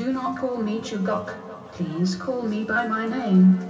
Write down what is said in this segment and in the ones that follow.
Do not call me Chugok. Please call me by my name.「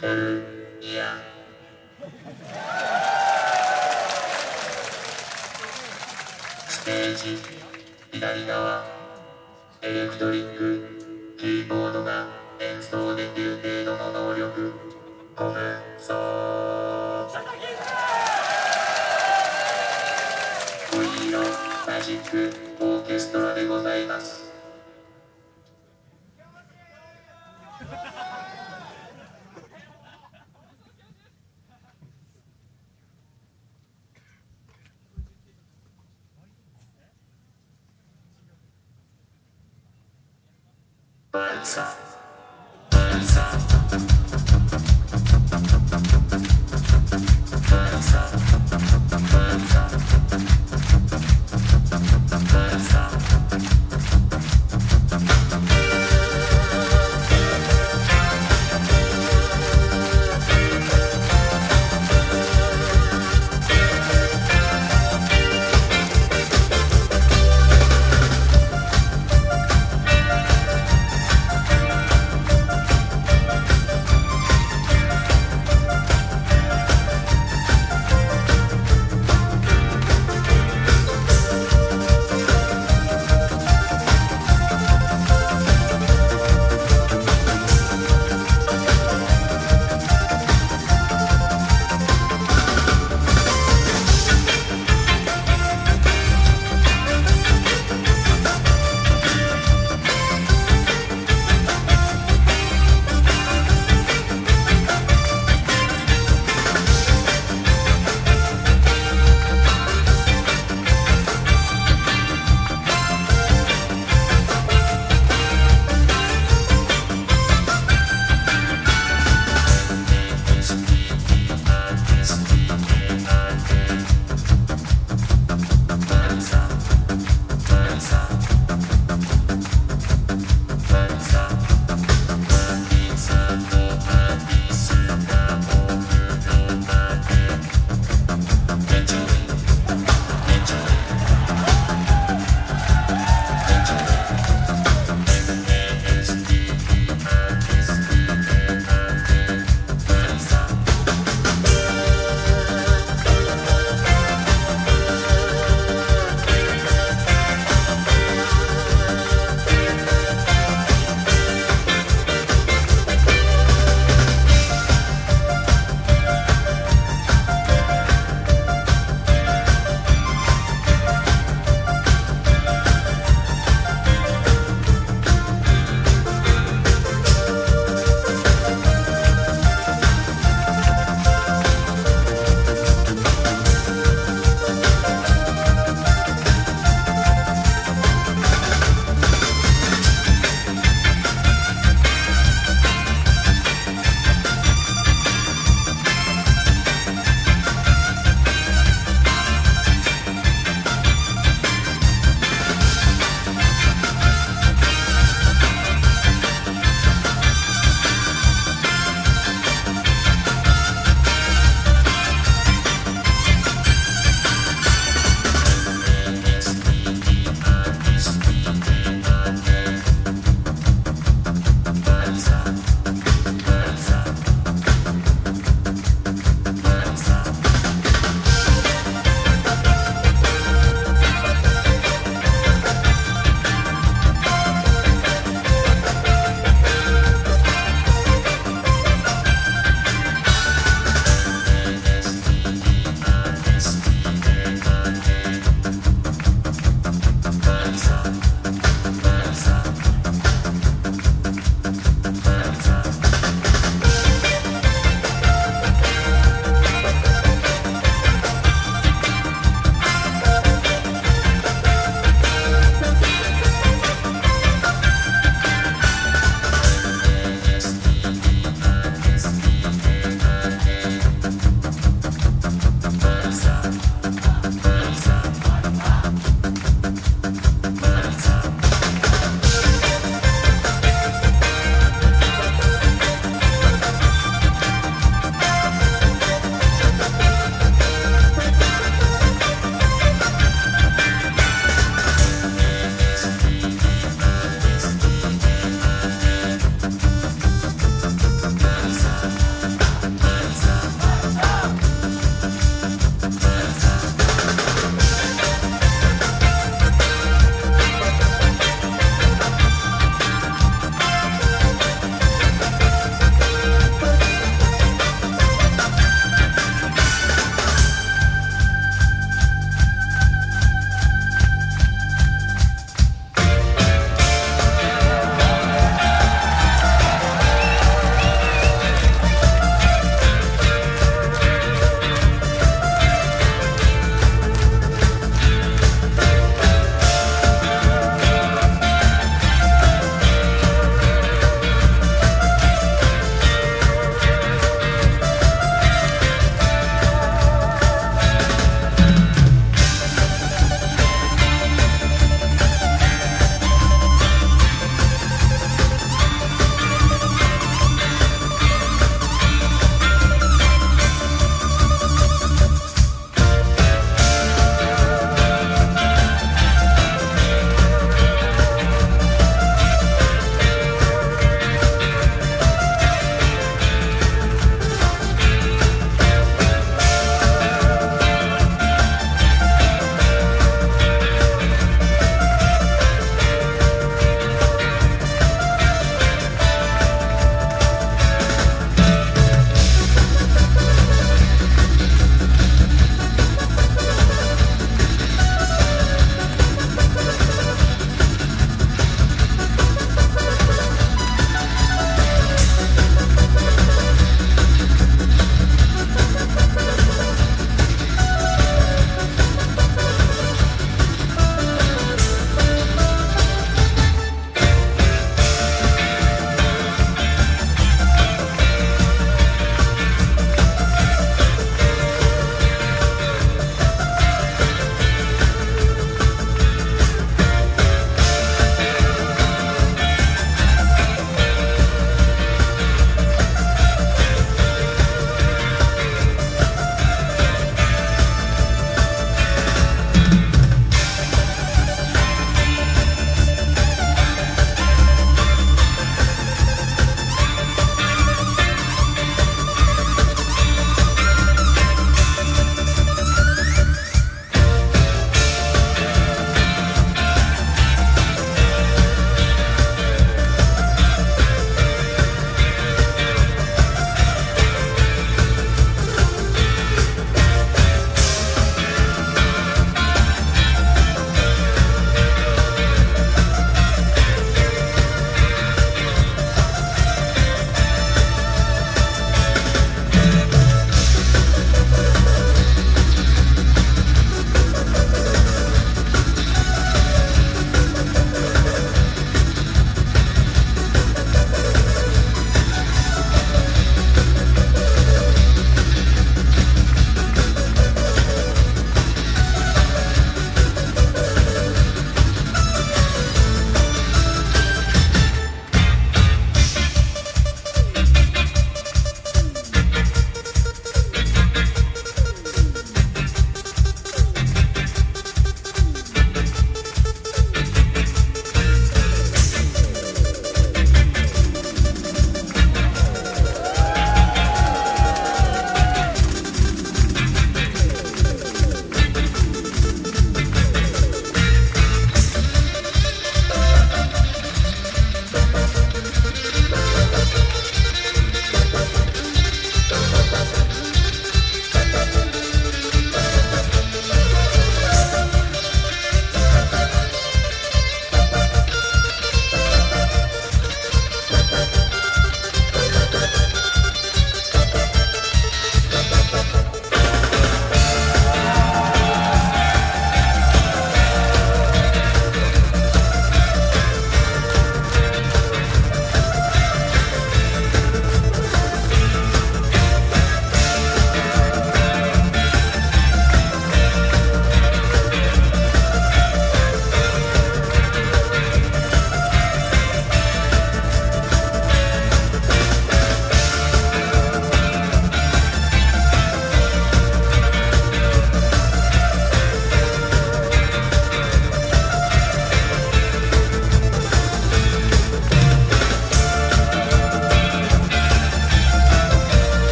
ステージ左側エレクトリック。first.